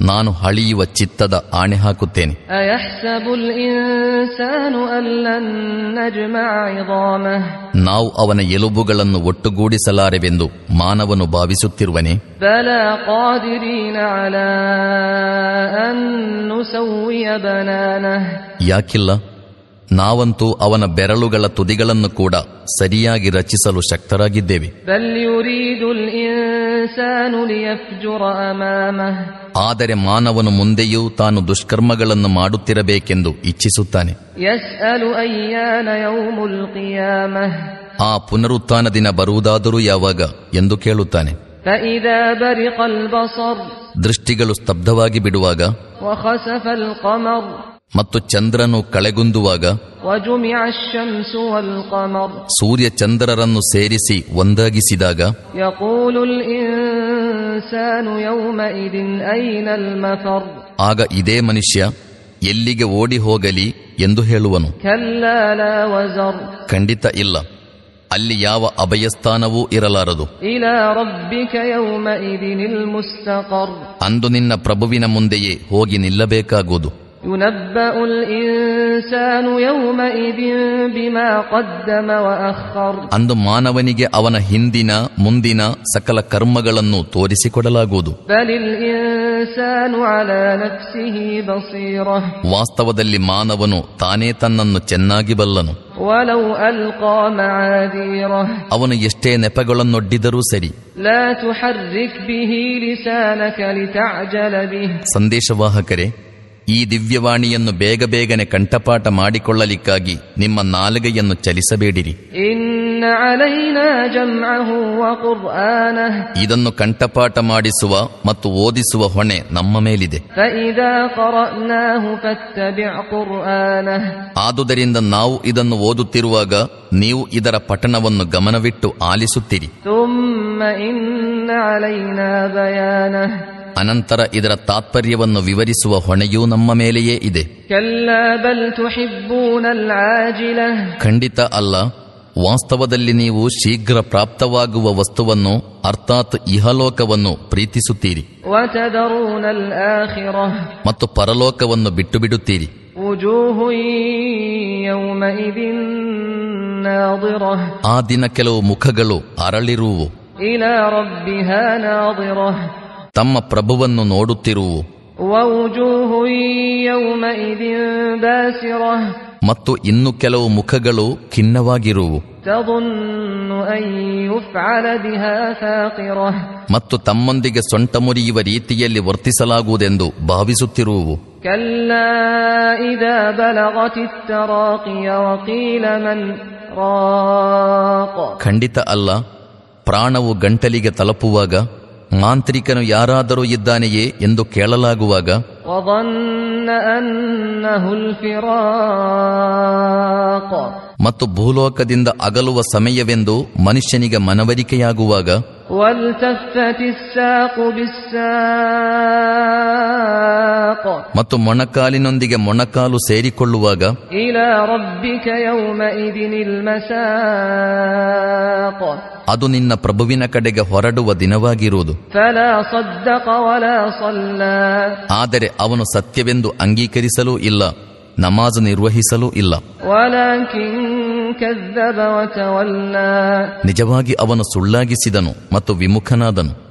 ನಾನು ಹಳಿಯುವ ಚಿತ್ತದ ಆಣೆ ಹಾಕುತ್ತೇನೆ. ನಾವು ಅವನ ಎಲುಬುಗಳನ್ನು ಒಟ್ಟುಗೂಡಿಸಲಾರೆವೆಂದು ಮಾನವನು ಭಾವಿಸುತ್ತಿರುವನೆ. ಯಾಕಿಲ್ಲ? ನಾವಂತೂ ಅವನ ಬೆರಳುಗಳ ತುದಿಗಳನ್ನು ಕೂಡ ಸರಿಯಾಗಿ ರಚಿಸಲು ಶಕ್ತರಾಗಿದ್ದೇವೆ. ಆದರೆ ಮಾನವನು ಮುಂದೆಯೂ ತಾನು ದುಷ್ಕರ್ಮಗಳನ್ನು ಮಾಡುತ್ತಿರಬೇಕೆಂದು ಇಚ್ಛಿಸುತ್ತಾನೆ. ಆ ಪುನರುತ್ಥಾನ ದಿನ ಬರುವುದಾದರೂ ಯಾವಾಗ ಎಂದು ಕೇಳುತ್ತಾನೆ. ದೃಷ್ಟಿಗಳು ಸ್ತಬ್ಧವಾಗಿ ಬಿಡುವಾಗ ಮತ್ತು ಚಂದ್ರನು ಕಳೆಗುಂದುವಾಗ ಸೂರ್ಯ ಚಂದ್ರರನ್ನು ಸೇರಿಸಿ ಒಂದಾಗಿಸಿದಾಗ ಆಗ ಇದೇ ಮನುಷ್ಯ ಎಲ್ಲಿಗೆ ಓಡಿ ಹೋಗಲಿ ಎಂದು ಹೇಳುವನು. ಖಂಡಿತ ಇಲ್ಲ. ಅಲ್ಲಿ ಯಾವ ಅಭಯಸ್ಥಾನವೂ ಇರಲಾರದು. ಅಂದು ನಿನ್ನ ಪ್ರಭುವಿನ ಮುಂದೆಯೇ ಹೋಗಿ ನಿಲ್ಲಬೇಕಾಗುವುದು. ينبأ الإنسان يومئذ بما قدم وأخر ಅಂದು ಮಾನವನಿಗೆ ಅವನ ಹಿಂದಿನ ಮುಂದಿನ ಸಕಲ ಕರ್ಮಗಳನ್ನು ತೋರಿಸಿಕೊಡಲಾಗುವುದು بل الإنسان على ನಫ್ಸಿಹ بصيرة ವಾಸ್ತವದಲ್ಲಿ ಮಾನವನು ತಾನೇ ತನ್ನನ್ನು ಚೆನ್ನಾಗಿ ಬಲ್ಲನು ولو ألقى معاذيره ಅವನು ಎಷ್ಟೇ ನೆಪಗಳನ್ನೊಡ್ಡಿದರೂ ಸರಿ لا تحرك به لسانك لتعجل به ಸಂದೇಶವಾಹಕರೇ ಈ ದಿವ್ಯವಾಣಿಯನ್ನು ಬೇಗ ಬೇಗನೆ ಕಂಠಪಾಠ ಮಾಡಿಕೊಳ್ಳಲಿಕ್ಕಾಗಿ ನಿಮ್ಮ ನಾಲಿಗೆಯನ್ನು ಚಲಿಸಬೇಡಿರಿ. ಇದನ್ನು ಕಂಠಪಾಠ ಮಾಡಿಸುವ ಮತ್ತು ಓದಿಸುವ ಹೊಣೆ ನಮ್ಮ ಮೇಲಿದೆ. ಆದುದರಿಂದ ನಾವು ಇದನ್ನು ಓದುತ್ತಿರುವಾಗ ನೀವು ಇದರ ಪಠಣವನ್ನು ಗಮನವಿಟ್ಟು ಆಲಿಸುತ್ತೀರಿ. ಅನಂತರ ಇದರ ತಾತ್ಪರ್ಯವನ್ನು ವಿವರಿಸುವ ಹೊಣೆಯೂ ನಮ್ಮ ಮೇಲೆಯೇ ಇದೆ. ಖಂಡಿತ ಅಲ್ಲ. ವಾಸ್ತವದಲ್ಲಿ ನೀವು ಶೀಘ್ರ ಪ್ರಾಪ್ತವಾಗುವ ವಸ್ತುವನ್ನು ಅರ್ಥಾತ್ ಇಹಲೋಕವನ್ನು ಪ್ರೀತಿಸುತ್ತೀರಿ. ಮತ್ತು ಪರಲೋಕವನ್ನು ಬಿಟ್ಟು ಬಿಡುತ್ತೀರಿ ಆ ದಿನ ಕೆಲವು ಮುಖಗಳು ಅರಳಿರುವು. ತಮ್ಮ ಪ್ರಭುವನ್ನು ನೋಡುತ್ತಿರುವು. ಮತ್ತು ಇನ್ನು ಕೆಲವು ಮುಖಗಳು ಖಿನ್ನವಾಗಿರುವು. ಮತ್ತು ತಮ್ಮೊಂದಿಗೆ ಸೊಂಟ ಮುರಿಯುವ ರೀತಿಯಲ್ಲಿ ವರ್ತಿಸಲಾಗುವುದೆಂದು ಭಾವಿಸುತ್ತಿರುವು. ಖಂಡಿತ ಅಲ್ಲ, ಪ್ರಾಣವು ಗಂಟಲಿಗೆ ತಲುಪುವಾಗ ಮಾಂತ್ರಿಕನು ಯಾರಾದರೂ ಇದ್ದಾನೆಯೇ ಎಂದು ಕೇಳಲಾಗುವಾಗ ಮತ್ತು ಭೂಲೋಕದಿಂದ ಅಗಲುವ ಸಮಯವೆಂದು ಮನುಷ್ಯನಿಗೆ ಮನವರಿಕೆಯಾಗುವಾಗ ಮತ್ತು ಮೊಣಕಾಲಿನೊಂದಿಗೆ ಮೊಣಕಾಲು ಸೇರಿಕೊಳ್ಳುವಾಗ ಇಲ ಅದು ನಿನ್ನ ಪ್ರಭುವಿನ ಕಡೆಗೆ ಹೊರಡುವ ದಿನವಾಗಿರುವುದು. ಆದರೆ ಅವನು ಸತ್ಯವೆಂದು ಅಂಗೀಕರಿಸಲೂ ಇಲ್ಲ. ನಮಾಜ್ ನಿರ್ವಹಿಸಲು ಇಲ್ಲ. ನಿಜವಾಗಿ ಅವನು ಸುಳ್ಳಾಗಿಸಿದನು ಮತ್ತು ವಿಮುಖನಾದನು.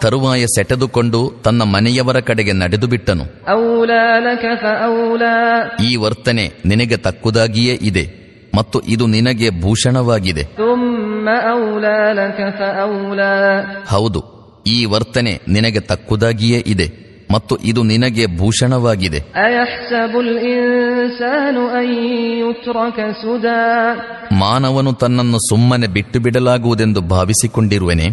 ತರುವಾಯ ಸೆಟೆದುಕೊಂಡು ತನ್ನ ಮನೆಯವರ ಕಡೆಗೆ ನಡೆದು ಬಿಟ್ಟನು ಈ ವರ್ತನೆ ನಿನಗೆ ತಕ್ಕುದಾಗಿಯೇ ಇದೆ ಮತ್ತು ಇದು ನಿನಗೆ ಭೂಷಣವಾಗಿದೆ. ಹೌದು ಈ ವರ್ತನೆ ನಿನಗೆ ತಕ್ಕುದಾಗಿಯೇ ಇದೆ ಮತ್ತು ಇದು ನಿನಗೆ ಭೂಷಣವಾಗಿದೆ. ಮಾನವನು ತನ್ನನ್ನು ಸುಮ್ಮನೆ ಬಿಟ್ಟು ಬಿಡಲಾಗುವುದೆಂದು ಭಾವಿಸಿಕೊಂಡಿರುವೆನೆ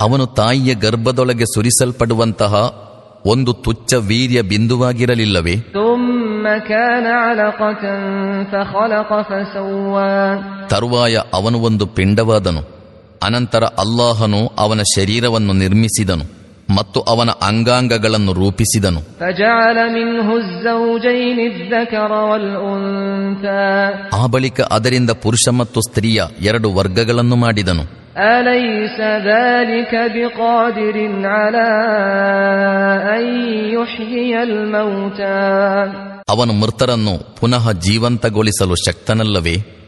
ಅವನು ತಾಯಿಯ ಗರ್ಭದೊಳಗೆ ಸುರಿಸಲ್ಪಡುವಂತಹ ಒಂದು ತುಚ್ಛ ವೀರ್ಯ ಬಿಂದುವಾಗಿರಲಿಲ್ಲವೇ? ತರುವಾಯ ಅವನು ಒಂದು ಪಿಂಡವಾದನು. ಅನಂತರ ಅಲ್ಲಾಹನು ಅವನ ಶರೀರವನ್ನು ನಿರ್ಮಿಸಿದನು. ಮತ್ತು ಅವನ ಅಂಗಾಂಗಗಳನ್ನು ರೂಪಿಸಿದನು. ಆ ಬಳಿಕ ಅದರಿಂದ ಪುರುಷ ಮತ್ತು ಸ್ತ್ರೀಯ ಎರಡು ವರ್ಗಗಳನ್ನು ಮಾಡಿದನು. ಅವನು ಮೃತರನ್ನು ಪುನಃ ಜೀವಂತಗೊಳಿಸಲು ಶಕ್ತನಲ್ಲವೇ?